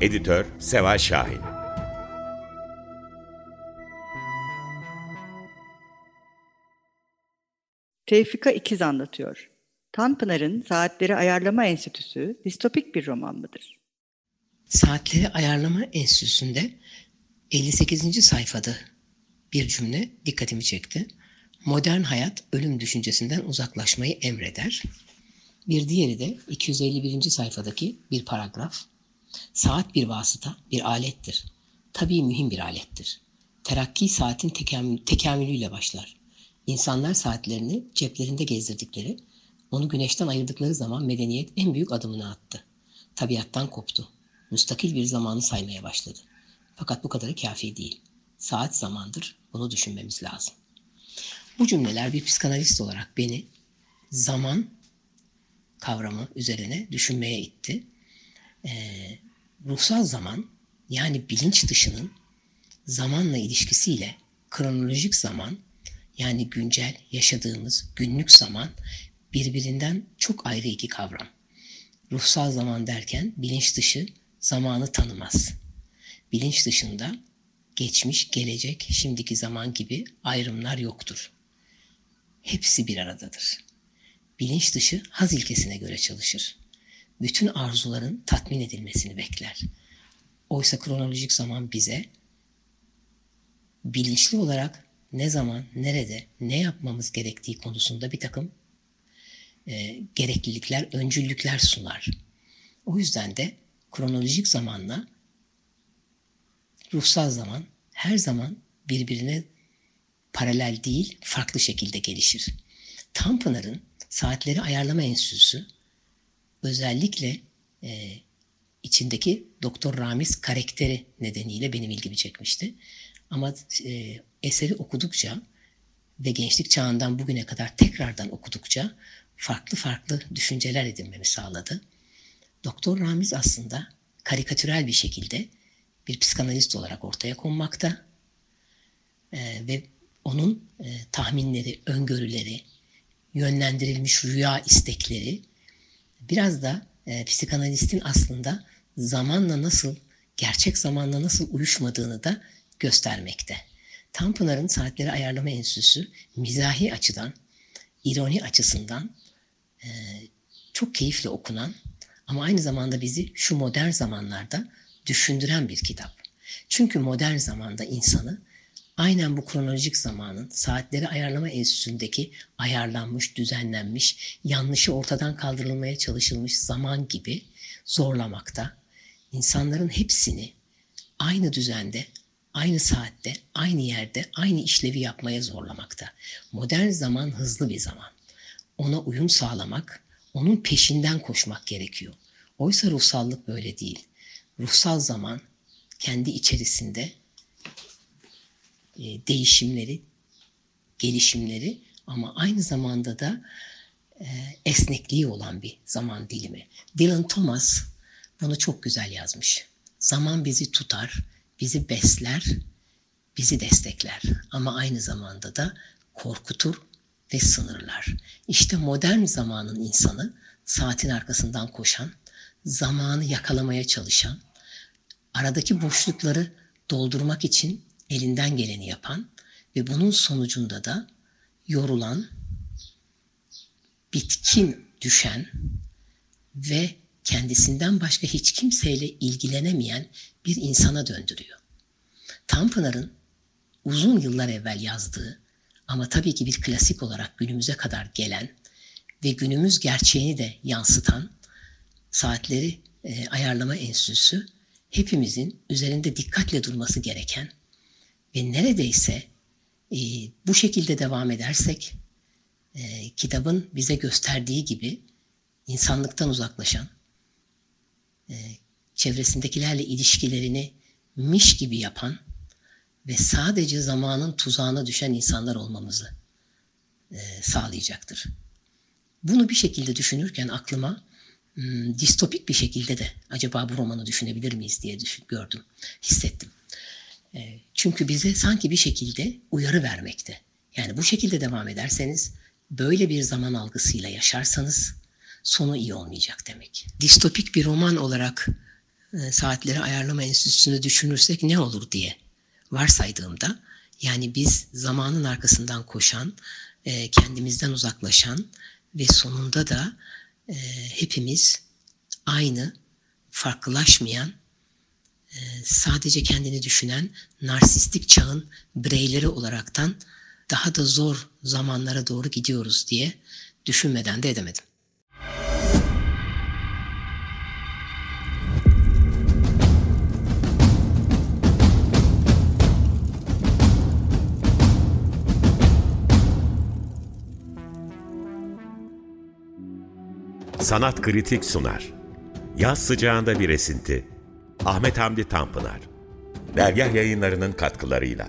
Editör Seval Şahin Tevfika İkiz anlatıyor. Tanpınar'ın Saatleri Ayarlama Enstitüsü distopik bir roman mıdır? Saatleri Ayarlama Enstitüsü'nde 58. sayfada bir cümle dikkatimi çekti. Modern hayat ölüm düşüncesinden uzaklaşmayı emreder. Bir diğeri de 251. sayfadaki bir paragraf. Saat bir vasıta, bir alettir. Tabii mühim bir alettir. Terakki saatin tekamül, tekamülüyle başlar. İnsanlar saatlerini ceplerinde gezdirdikleri, onu güneşten ayırdıkları zaman medeniyet en büyük adımını attı. Tabiattan koptu. Müstakil bir zamanı saymaya başladı. Fakat bu kadarı kafi değil. Saat zamandır, bunu düşünmemiz lazım. Bu cümleler bir psikanalist olarak beni zaman kavramı üzerine düşünmeye itti e, ruhsal zaman yani bilinç dışının zamanla ilişkisiyle kronolojik zaman yani güncel yaşadığımız günlük zaman birbirinden çok ayrı iki kavram. Ruhsal zaman derken bilinç dışı zamanı tanımaz. Bilinç dışında geçmiş, gelecek, şimdiki zaman gibi ayrımlar yoktur. Hepsi bir aradadır. Bilinç dışı haz ilkesine göre çalışır bütün arzuların tatmin edilmesini bekler. Oysa kronolojik zaman bize bilinçli olarak ne zaman, nerede, ne yapmamız gerektiği konusunda bir takım e, gereklilikler, öncüllükler sunar. O yüzden de kronolojik zamanla ruhsal zaman her zaman birbirine paralel değil, farklı şekilde gelişir. Tanpınar'ın Saatleri Ayarlama Enstitüsü özellikle e, içindeki Doktor Ramiz karakteri nedeniyle benim ilgimi çekmişti. Ama e, eseri okudukça ve gençlik çağından bugüne kadar tekrardan okudukça farklı farklı düşünceler edinmemi sağladı. Doktor Ramiz aslında karikatürel bir şekilde bir psikanalist olarak ortaya konmakta ee, ve onun e, tahminleri, öngörüleri, yönlendirilmiş rüya istekleri biraz da e, psikanalistin aslında zamanla nasıl, gerçek zamanla nasıl uyuşmadığını da göstermekte. Tanpınar'ın Saatleri Ayarlama Enstitüsü mizahi açıdan, ironi açısından e, çok keyifle okunan ama aynı zamanda bizi şu modern zamanlarda düşündüren bir kitap. Çünkü modern zamanda insanı aynen bu kronolojik zamanın saatleri ayarlama enstitüsündeki ayarlanmış, düzenlenmiş, yanlışı ortadan kaldırılmaya çalışılmış zaman gibi zorlamakta. İnsanların hepsini aynı düzende, aynı saatte, aynı yerde, aynı işlevi yapmaya zorlamakta. Modern zaman hızlı bir zaman. Ona uyum sağlamak, onun peşinden koşmak gerekiyor. Oysa ruhsallık böyle değil. Ruhsal zaman kendi içerisinde değişimleri, gelişimleri ama aynı zamanda da e, esnekliği olan bir zaman dilimi. Dylan Thomas bunu çok güzel yazmış. Zaman bizi tutar, bizi besler, bizi destekler ama aynı zamanda da korkutur ve sınırlar. İşte modern zamanın insanı saatin arkasından koşan, zamanı yakalamaya çalışan, aradaki boşlukları doldurmak için elinden geleni yapan ve bunun sonucunda da yorulan, bitkin düşen ve kendisinden başka hiç kimseyle ilgilenemeyen bir insana döndürüyor. Tanpınar'ın uzun yıllar evvel yazdığı ama tabii ki bir klasik olarak günümüze kadar gelen ve günümüz gerçeğini de yansıtan saatleri e, ayarlama enstitüsü hepimizin üzerinde dikkatle durması gereken ve neredeyse e, bu şekilde devam edersek e, kitabın bize gösterdiği gibi insanlıktan uzaklaşan, e, çevresindekilerle ilişkilerini miş gibi yapan ve sadece zamanın tuzağına düşen insanlar olmamızı e, sağlayacaktır. Bunu bir şekilde düşünürken aklıma hmm, distopik bir şekilde de acaba bu romanı düşünebilir miyiz diye düşün, gördüm, hissettim. Çünkü bize sanki bir şekilde uyarı vermekte. Yani bu şekilde devam ederseniz, böyle bir zaman algısıyla yaşarsanız sonu iyi olmayacak demek. Distopik bir roman olarak saatleri ayarlama enstitüsünü düşünürsek ne olur diye varsaydığımda yani biz zamanın arkasından koşan, kendimizden uzaklaşan ve sonunda da hepimiz aynı, farklılaşmayan, sadece kendini düşünen narsistik çağın bireyleri olaraktan daha da zor zamanlara doğru gidiyoruz diye düşünmeden de edemedim. Sanat Kritik sunar. Yaz sıcağında bir esinti. Ahmet Hamdi Tanpınar. Dergah yayınlarının katkılarıyla.